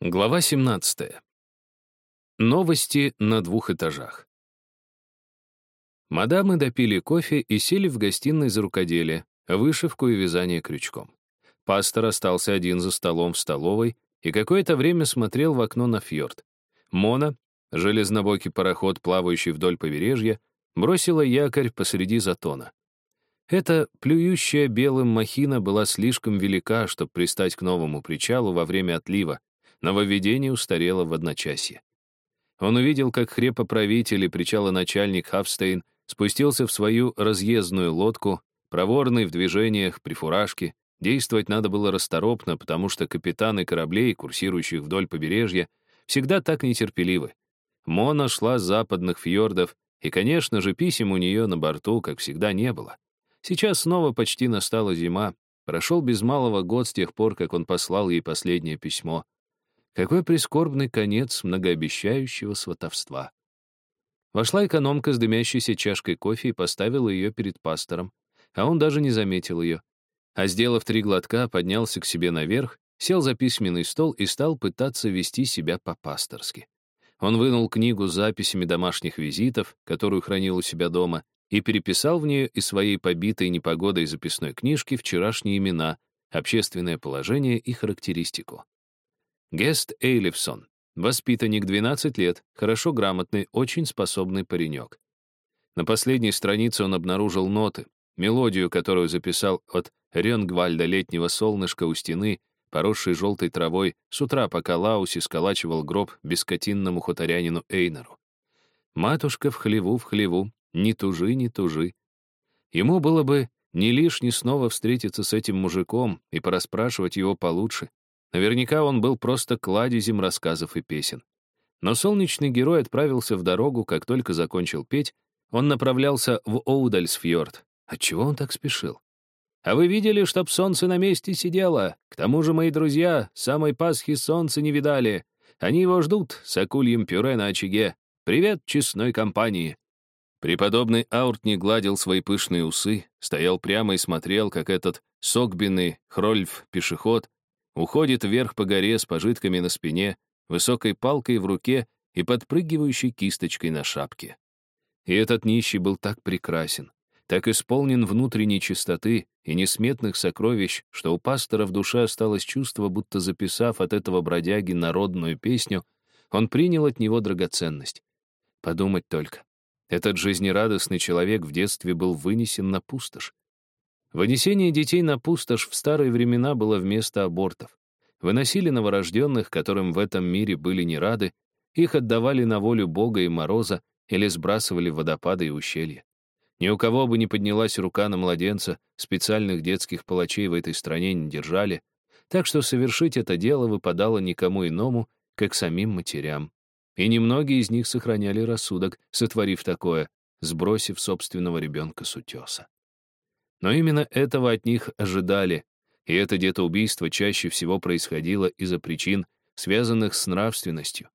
Глава 17. Новости на двух этажах. Мадамы допили кофе и сели в гостиной за рукоделие, вышивку и вязание крючком. Пастор остался один за столом в столовой и какое-то время смотрел в окно на фьорд. Мона, железнобокий пароход, плавающий вдоль побережья, бросила якорь посреди затона. Эта плюющая белым махина была слишком велика, чтобы пристать к новому причалу во время отлива, Нововведение устарело в одночасье. Он увидел, как хрепоправитель и причала начальник Хавстейн спустился в свою разъездную лодку, проворный в движениях, при фуражке. Действовать надо было расторопно, потому что капитаны кораблей, курсирующих вдоль побережья, всегда так нетерпеливы. Мона шла с западных фьордов, и, конечно же, писем у нее на борту, как всегда, не было. Сейчас снова почти настала зима. Прошел без малого год с тех пор, как он послал ей последнее письмо. Какой прискорбный конец многообещающего сватовства. Вошла экономка с дымящейся чашкой кофе и поставила ее перед пастором, а он даже не заметил ее. А сделав три глотка, поднялся к себе наверх, сел за письменный стол и стал пытаться вести себя по-пасторски. Он вынул книгу с записями домашних визитов, которую хранил у себя дома, и переписал в нее из своей побитой непогодой записной книжки вчерашние имена, общественное положение и характеристику. Гест Эйлифсон, воспитанник 12 лет, хорошо грамотный, очень способный паренек. На последней странице он обнаружил ноты, мелодию, которую записал от Ренгвальда летнего солнышка у стены, поросшей желтой травой, с утра, пока Лауси сколачивал гроб бескотинному хуторянину Эйнеру. «Матушка в хлеву, в хлеву, не тужи, не тужи». Ему было бы не лишне снова встретиться с этим мужиком и порасспрашивать его получше. Наверняка он был просто кладезем рассказов и песен. Но солнечный герой отправился в дорогу, как только закончил петь, он направлялся в Оудальсфьорд. Отчего он так спешил? «А вы видели, чтоб солнце на месте сидело? К тому же мои друзья самой Пасхи солнца не видали. Они его ждут с акульем пюре на очаге. Привет честной компании!» Преподобный Аурт не гладил свои пышные усы, стоял прямо и смотрел, как этот согбенный Хрольф-пешеход Уходит вверх по горе с пожитками на спине, высокой палкой в руке и подпрыгивающей кисточкой на шапке. И этот нищий был так прекрасен, так исполнен внутренней чистоты и несметных сокровищ, что у пастора в душе осталось чувство, будто записав от этого бродяги народную песню, он принял от него драгоценность. Подумать только. Этот жизнерадостный человек в детстве был вынесен на пустошь. Вынесение детей на пустошь в старые времена было вместо абортов. Выносили новорожденных, которым в этом мире были не рады, их отдавали на волю Бога и мороза или сбрасывали в водопады и ущелья. Ни у кого бы не поднялась рука на младенца, специальных детских палачей в этой стране не держали, так что совершить это дело выпадало никому иному, как самим матерям. И немногие из них сохраняли рассудок, сотворив такое, сбросив собственного ребенка с утеса. Но именно этого от них ожидали, и это детоубийство чаще всего происходило из-за причин, связанных с нравственностью.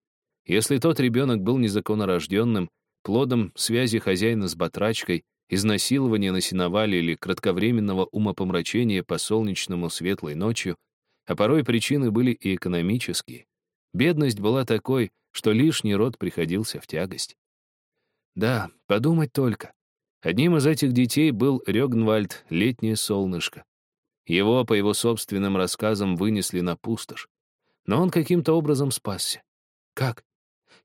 Если тот ребенок был незаконнорожденным, плодом связи хозяина с батрачкой, изнасилования на сеновале или кратковременного умопомрачения по солнечному светлой ночью, а порой причины были и экономические. Бедность была такой, что лишний род приходился в тягость. Да, подумать только. Одним из этих детей был Рёгнвальд «Летнее солнышко». Его, по его собственным рассказам, вынесли на пустошь. Но он каким-то образом спасся. Как?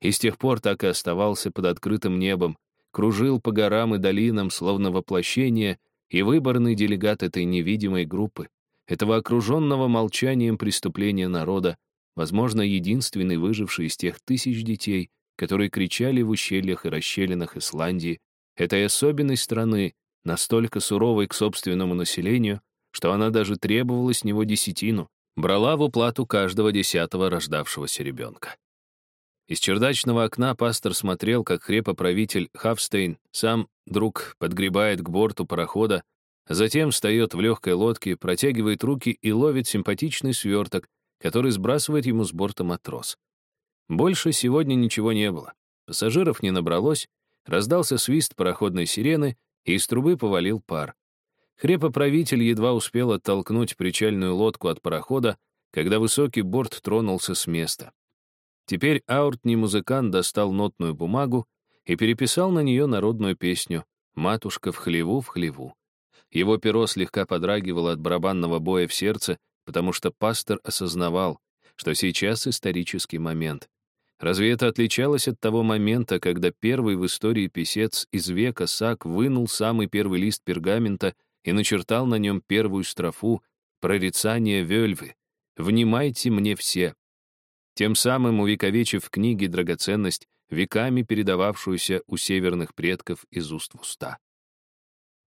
И с тех пор так и оставался под открытым небом, кружил по горам и долинам, словно воплощение, и выборный делегат этой невидимой группы, этого окруженного молчанием преступления народа, возможно, единственный выживший из тех тысяч детей, которые кричали в ущельях и расщелинах Исландии, этой особенной страны, настолько суровой к собственному населению, что она даже требовала с него десятину, брала в уплату каждого десятого рождавшегося ребенка. Из чердачного окна пастор смотрел, как хрепоправитель Хавстейн, сам друг, подгребает к борту парохода, затем встает в легкой лодке, протягивает руки и ловит симпатичный сверток, который сбрасывает ему с борта матрос. Больше сегодня ничего не было. Пассажиров не набралось, Раздался свист пароходной сирены, и из трубы повалил пар. Хрепоправитель едва успел оттолкнуть причальную лодку от парохода, когда высокий борт тронулся с места. Теперь ауртний музыкант достал нотную бумагу и переписал на нее народную песню «Матушка в хлеву, в хлеву». Его перо слегка подрагивало от барабанного боя в сердце, потому что пастор осознавал, что сейчас исторический момент. Разве это отличалось от того момента, когда первый в истории писец из века Сак вынул самый первый лист пергамента и начертал на нем первую строфу «Прорицание Вельвы» «Внимайте мне все». Тем самым увековечив в книге драгоценность, веками передававшуюся у северных предков из уст в уста.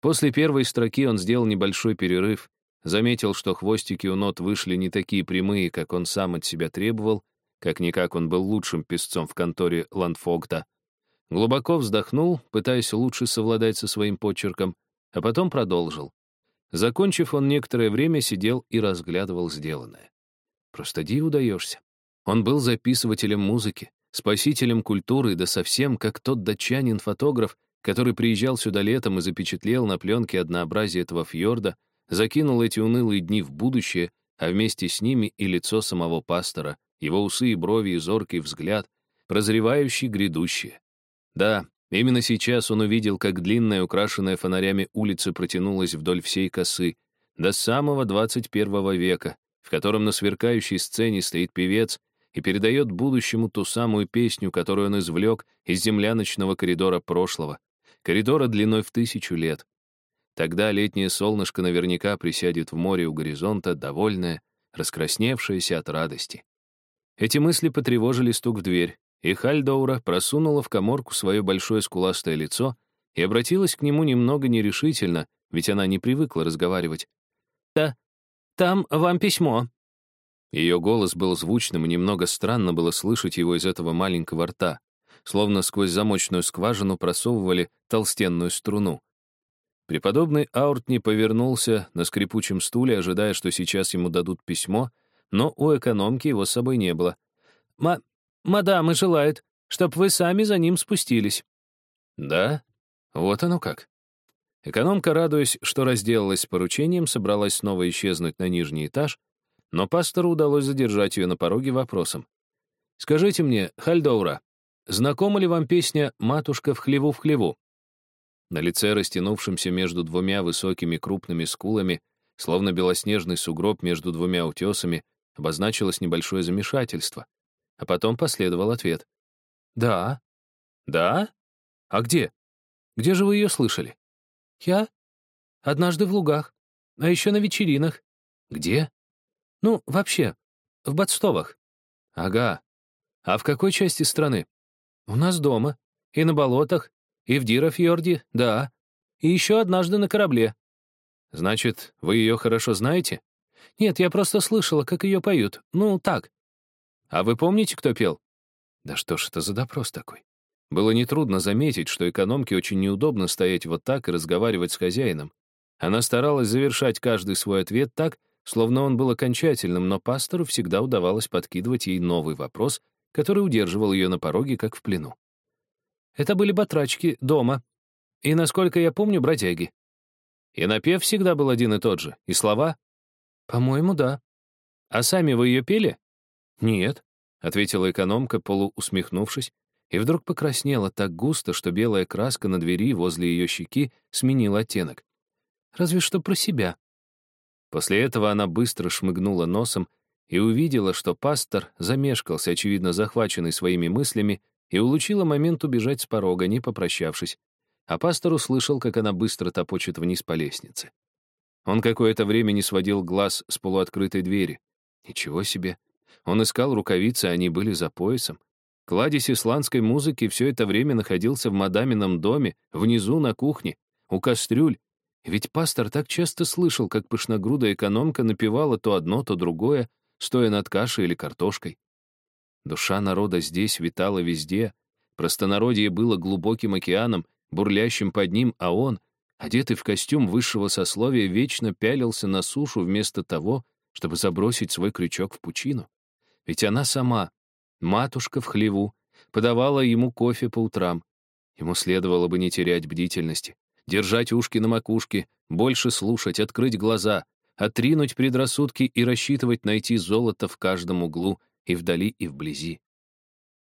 После первой строки он сделал небольшой перерыв, заметил, что хвостики у нот вышли не такие прямые, как он сам от себя требовал, как-никак он был лучшим песцом в конторе Ландфогта. Глубоко вздохнул, пытаясь лучше совладать со своим почерком, а потом продолжил. Закончив, он некоторое время сидел и разглядывал сделанное. Просто диву даешься. Он был записывателем музыки, спасителем культуры, да совсем как тот датчанин-фотограф, который приезжал сюда летом и запечатлел на пленке однообразие этого фьорда, закинул эти унылые дни в будущее, а вместе с ними и лицо самого пастора, его усы и брови и зоркий взгляд, прозревающий грядущее. Да, именно сейчас он увидел, как длинная, украшенная фонарями улица протянулась вдоль всей косы, до самого 21 века, в котором на сверкающей сцене стоит певец и передает будущему ту самую песню, которую он извлек из земляночного коридора прошлого, коридора длиной в тысячу лет. Тогда летнее солнышко наверняка присядет в море у горизонта, довольное, раскрасневшееся от радости. Эти мысли потревожили стук в дверь, и Хальдоура просунула в коморку свое большое скуластое лицо и обратилась к нему немного нерешительно, ведь она не привыкла разговаривать. «Да, там вам письмо». Ее голос был звучным, и немного странно было слышать его из этого маленького рта, словно сквозь замочную скважину просовывали толстенную струну. Преподобный Ауртни повернулся на скрипучем стуле, ожидая, что сейчас ему дадут письмо, но у экономки его с собой не было. «Ма... мадамы желают, чтоб вы сами за ним спустились». «Да? Вот оно как». Экономка, радуясь, что разделалась с поручением, собралась снова исчезнуть на нижний этаж, но пастору удалось задержать ее на пороге вопросом. «Скажите мне, Хальдоура, знакома ли вам песня «Матушка в хлеву в хлеву»?» На лице, растянувшемся между двумя высокими крупными скулами, словно белоснежный сугроб между двумя утесами, Обозначилось небольшое замешательство. А потом последовал ответ. «Да». «Да? А где? Где же вы ее слышали?» «Я? Однажды в лугах. А еще на вечеринах». «Где?» «Ну, вообще, в Бадстовах». «Ага. А в какой части страны?» «У нас дома. И на болотах, и в Дирофьорде, да. И еще однажды на корабле». «Значит, вы ее хорошо знаете?» «Нет, я просто слышала, как ее поют. Ну, так». «А вы помните, кто пел?» Да что ж это за допрос такой? Было нетрудно заметить, что экономке очень неудобно стоять вот так и разговаривать с хозяином. Она старалась завершать каждый свой ответ так, словно он был окончательным, но пастору всегда удавалось подкидывать ей новый вопрос, который удерживал ее на пороге, как в плену. Это были батрачки дома. И, насколько я помню, бродяги. И напев всегда был один и тот же, и слова «По-моему, да». «А сами вы ее пели?» «Нет», — ответила экономка, полуусмехнувшись, и вдруг покраснела так густо, что белая краска на двери возле ее щеки сменила оттенок. «Разве что про себя». После этого она быстро шмыгнула носом и увидела, что пастор замешкался, очевидно захваченный своими мыслями, и улучила момент убежать с порога, не попрощавшись. А пастор услышал, как она быстро топочет вниз по лестнице. Он какое-то время не сводил глаз с полуоткрытой двери. Ничего себе. Он искал рукавицы, они были за поясом. Кладезь исландской музыки все это время находился в мадамином доме, внизу на кухне, у кастрюль. Ведь пастор так часто слышал, как пышногрудая экономка напевала то одно, то другое, стоя над кашей или картошкой. Душа народа здесь витала везде, простонародье было глубоким океаном, бурлящим под ним, а он, одетый в костюм высшего сословия, вечно пялился на сушу вместо того, чтобы забросить свой крючок в пучину. Ведь она сама, матушка в хлеву, подавала ему кофе по утрам. Ему следовало бы не терять бдительности, держать ушки на макушке, больше слушать, открыть глаза, отринуть предрассудки и рассчитывать найти золото в каждом углу и вдали, и вблизи.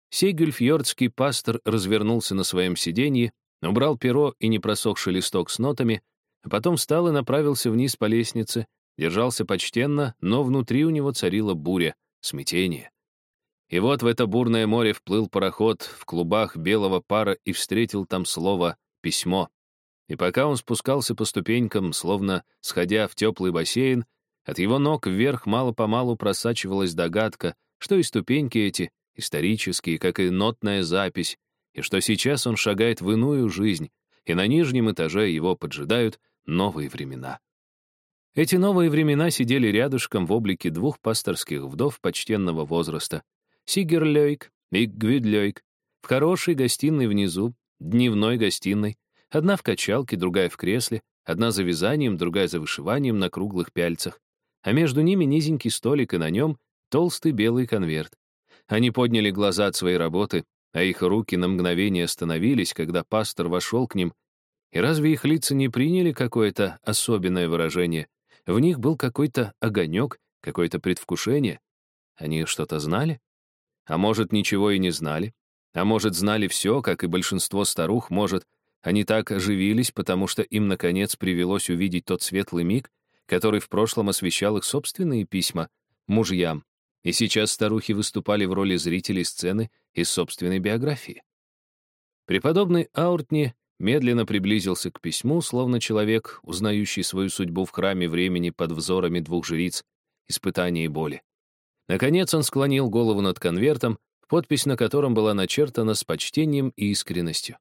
Сейгюльфьордский пастор развернулся на своем сиденье, убрал перо и непросохший листок с нотами, а потом встал и направился вниз по лестнице, держался почтенно, но внутри у него царила буря, смятение. И вот в это бурное море вплыл пароход в клубах белого пара и встретил там слово «письмо». И пока он спускался по ступенькам, словно сходя в теплый бассейн, от его ног вверх мало-помалу просачивалась догадка, что и ступеньки эти исторические, как и нотная запись, и что сейчас он шагает в иную жизнь, и на нижнем этаже его поджидают новые времена. Эти новые времена сидели рядышком в облике двух пасторских вдов почтенного возраста, Сигерлёйк и Гвюдлёйк, в хорошей гостиной внизу, дневной гостиной, одна в качалке, другая в кресле, одна за вязанием, другая за вышиванием на круглых пяльцах, а между ними низенький столик, и на нем толстый белый конверт. Они подняли глаза от своей работы, а их руки на мгновение остановились, когда пастор вошел к ним. И разве их лица не приняли какое-то особенное выражение? В них был какой-то огонек, какое-то предвкушение. Они что-то знали? А может, ничего и не знали? А может, знали все, как и большинство старух, может, они так оживились, потому что им, наконец, привелось увидеть тот светлый миг, который в прошлом освещал их собственные письма мужьям, и сейчас старухи выступали в роли зрителей сцены из собственной биографии. Преподобный Ауртни медленно приблизился к письму, словно человек, узнающий свою судьбу в храме времени под взорами двух жриц, испытания и боли. Наконец он склонил голову над конвертом, подпись на котором была начертана с почтением и искренностью.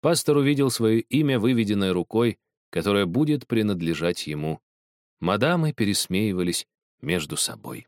Пастор увидел свое имя, выведенное рукой, которое будет принадлежать ему. Мадамы пересмеивались между собой.